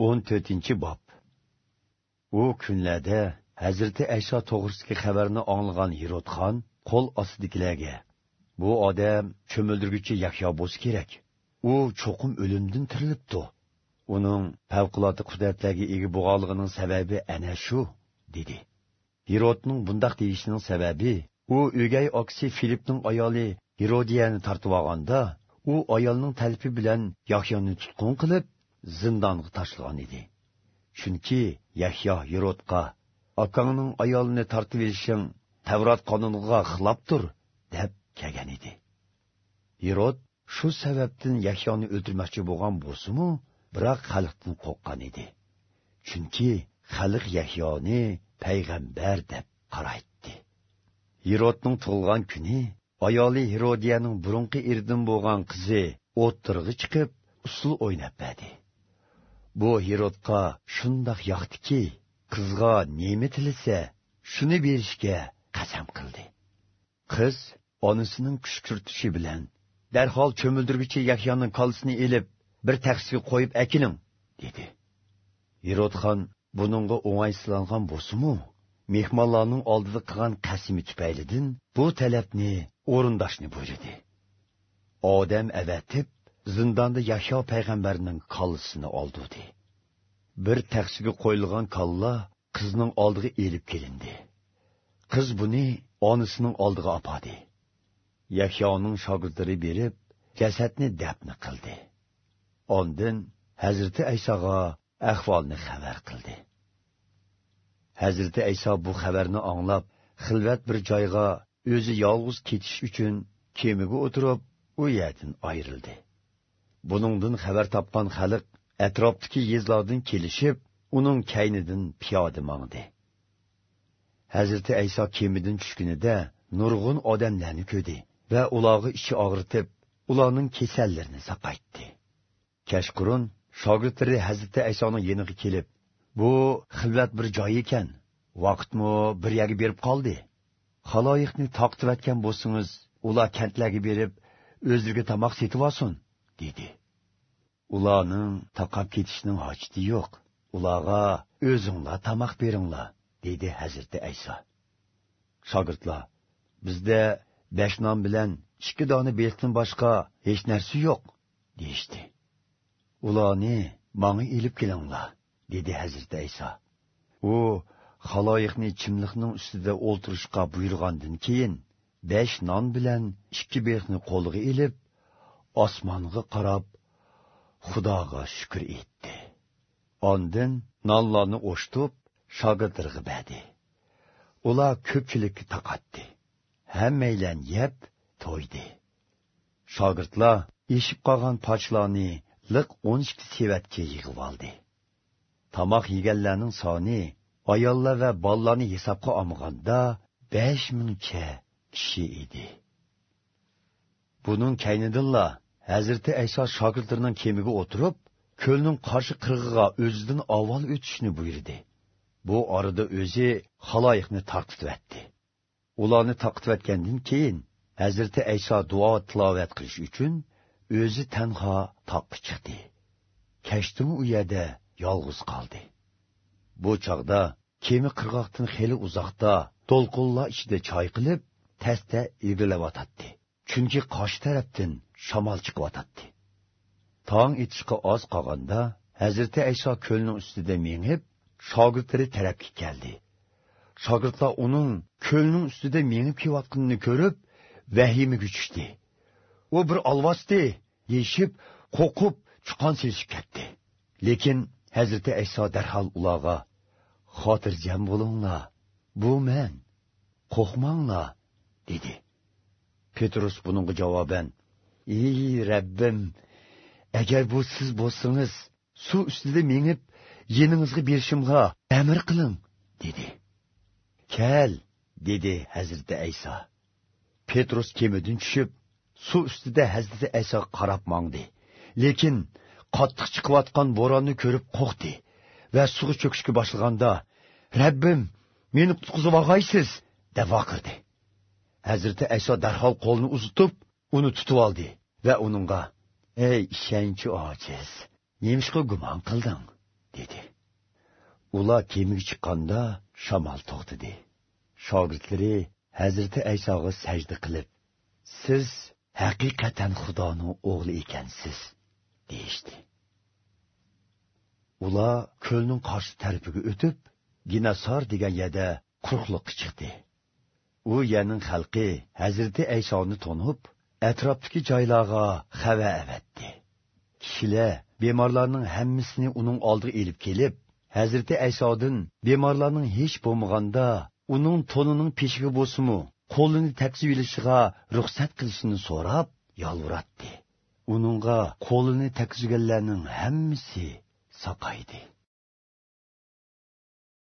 14 bob. U kunlarda hazrati ayso to'g'risidagi xabarni anglagan Herodxon qo'l ostidagilarga bu odam cho'mildirguchi yahyo bo'lsa kerak. U cho'qim o'limdan tirilibdi. Uning favqulodda qudratlarga ega bo'lganligining sababi ana shu dedi. Hirotning bundoq deyishining sababi u o'gay oksi filipning ayoli herodiyani tortib olganda u ayolning talpi bilan yahyoni tutqun qilib zindonga tashlagan edi chunki yahyo yerodqa akangning ayolini tortib olishing tavrot qonuniga xilofdir deb kelgan edi yerod shu sababdan yahyoni o'ldirmoqchi bo'lgan bo'lsimu biroq xalqdan qo'rqqan edi chunki xalq yahyoni payg'ambar deb qaraydi yerodning tug'ilgan kuni ayoli herodiyaning burunqi erdan bo'lgan qizi o'ttirg'i chiqib usul o'ynab berdi bu Herodqa shundoq yoqdiki, qizga nima tilisa, shuni berishga qasam qildi. Qiz onasining kuch bilan darhol cho'mildirguchi Yahyoning qolsini elib, bir taxsiga qo'yib akiling, dedi. Herodxon buningga o'ng'aysizlangan bo'lsa-mu, mehmonlarning oldida qilgan qasimi tufaylidan bu talabni o'rindashni buyurdi. Odam avatib zindonda yahyo payg'ambarning kollasini oldudi bir taxsiga qo'yilgan kalla qizning oldiga elib kelindi. Qiz buni onasining oldiga opadi. Yahyoning shogirdlari berib jasadni dafni qildi. Ondin hazrati aysoga ahvolni xabar qildi. Hazrati ayso bu xabarni anglab xilvat bir joyga o'zi yolg'iz ketish uchun kemaga o'tirib u yerdan ayrildi. Buningdan xabar topgan xalq atrofdagi yezlardan kelishib uning kaynidan piyoda mangdi. Hazrati ayso kemidan tushgunida nurg'un odamlarni ko'di va ularga ichi og'ritib ularning kasallarini saqaytdi. Kashqurun shogirdlari hazrati aysoning yeniga kelib bu xilvat bir joy ekan vaqtmi bir yaga berib qoldi. Haloyiqni toqtivatgan bo'lsangiz ular kantlarga berib o'zlariga tomoq setib olsin. Dedi. Ularning taqab ketishning hojati yo'q. Ularga o'zinglar tomoq beringlar dedi hazrati ayso shogirdlar bizda besh non bilan ikki dona beltdan boshqa hech narsa yo'q deyishdi. Ularni manga ilib kelinglar dedi hazrati ayso u haloyiqni chimliqning ustida o'ltirishga buyurgandan keyin besh non bilan ikki bexni qo'liga ilib osmonga qarab xudoga shukur etdi. Ondin nonlarni o'shtib shogirdlarga berdi. Ular ko'pchilikka taqatdi. Hammanglar yeb to'ydi. Shogirdlar eshib qolgan pochlarni liq o'n ikki sevatga yig'ib oldi. Tomoq yeganlarning soni ayollar va bolalarni hisobga olmaganda besh mingcha kishi edi. Buning kaynidilla hazrati ayso shogirdlarining kemiga o'tirib ko'lning qarshi qirg'iga o'zidan avval o'tishni buyurdi. Bu orada o'zi haloyiqni tarqitvatdi ularni tarqitvatgandan keyin hazrati ayso duo tilovat qilish uchun o'zi tanho toqqa chiqdi. Kashtimi u yerda yolg'iz qoldi. Bu chog'da kemi qirg'oqdan xeli uzoqda to'lqinlar ichida choy qilib tasta ilgilayotadi chunki qosh tarafdan shamol chiqyotadi tong etishga oz qolganda hazrati ayso ko'lning ustida mengib shogirdlari tarafga keldi. Shogirdlar uning ko'lning ustida mengib kelayotganini ko'rib vahimaga tushdi u bir olvosdi yeyishib qo'rqib chuqon silishib ketdi. Lekin hazrati ayso darhol ularga xotirjam bo'linglar bu men qo'rqmanglar dedi. Петрус бұныңғы жауабен, «Ей, Рәббім, әгер бұл сіз болсыңыз, су үстіде меніп, еніңізгі бершімға әмір қылың», деді. «Кәл», деді әзірді Әйса. Петрус кемедін түшіп, су үстіде әзірді Әйса қарап маңды. Лекін, қаттық чықылатқан бораны көріп қоқты. Вә суғы чөкшікі башылғанда, «Рәббім, мені құтқызу ағайсыз», де. Hazrati ayso darhol qo'lni uzitib uni tutib oldi va uningga ey ishonchi ojiz nemishqa gumon qilding? dedi. Ular kemaga chiqqanda shamol to'xtadi. Shogirdlari hazrati aysoga sajda qilib siz haqiqatan xudoning o'g'li ekansiz deyishdi. Ular ko'lning qarshi tarafiga o'tib ginasor degan yerda quruqliqqa chiqdi. U yerning xalqi hazrati aysoni to'nib atrofdagi joylarga xava avatdi. Kishilar bemorlarning hammasini uning oldiga ilib kelib hazrati aysodin bemorlarning hech bo'lmaganda uning to'nining peshiga bo'lsimu qo'lini taksib ilishiga ruxsat qilishini so'rab yolvuratdi uningga qo'lini taksuganlarning hammasi soqaydi.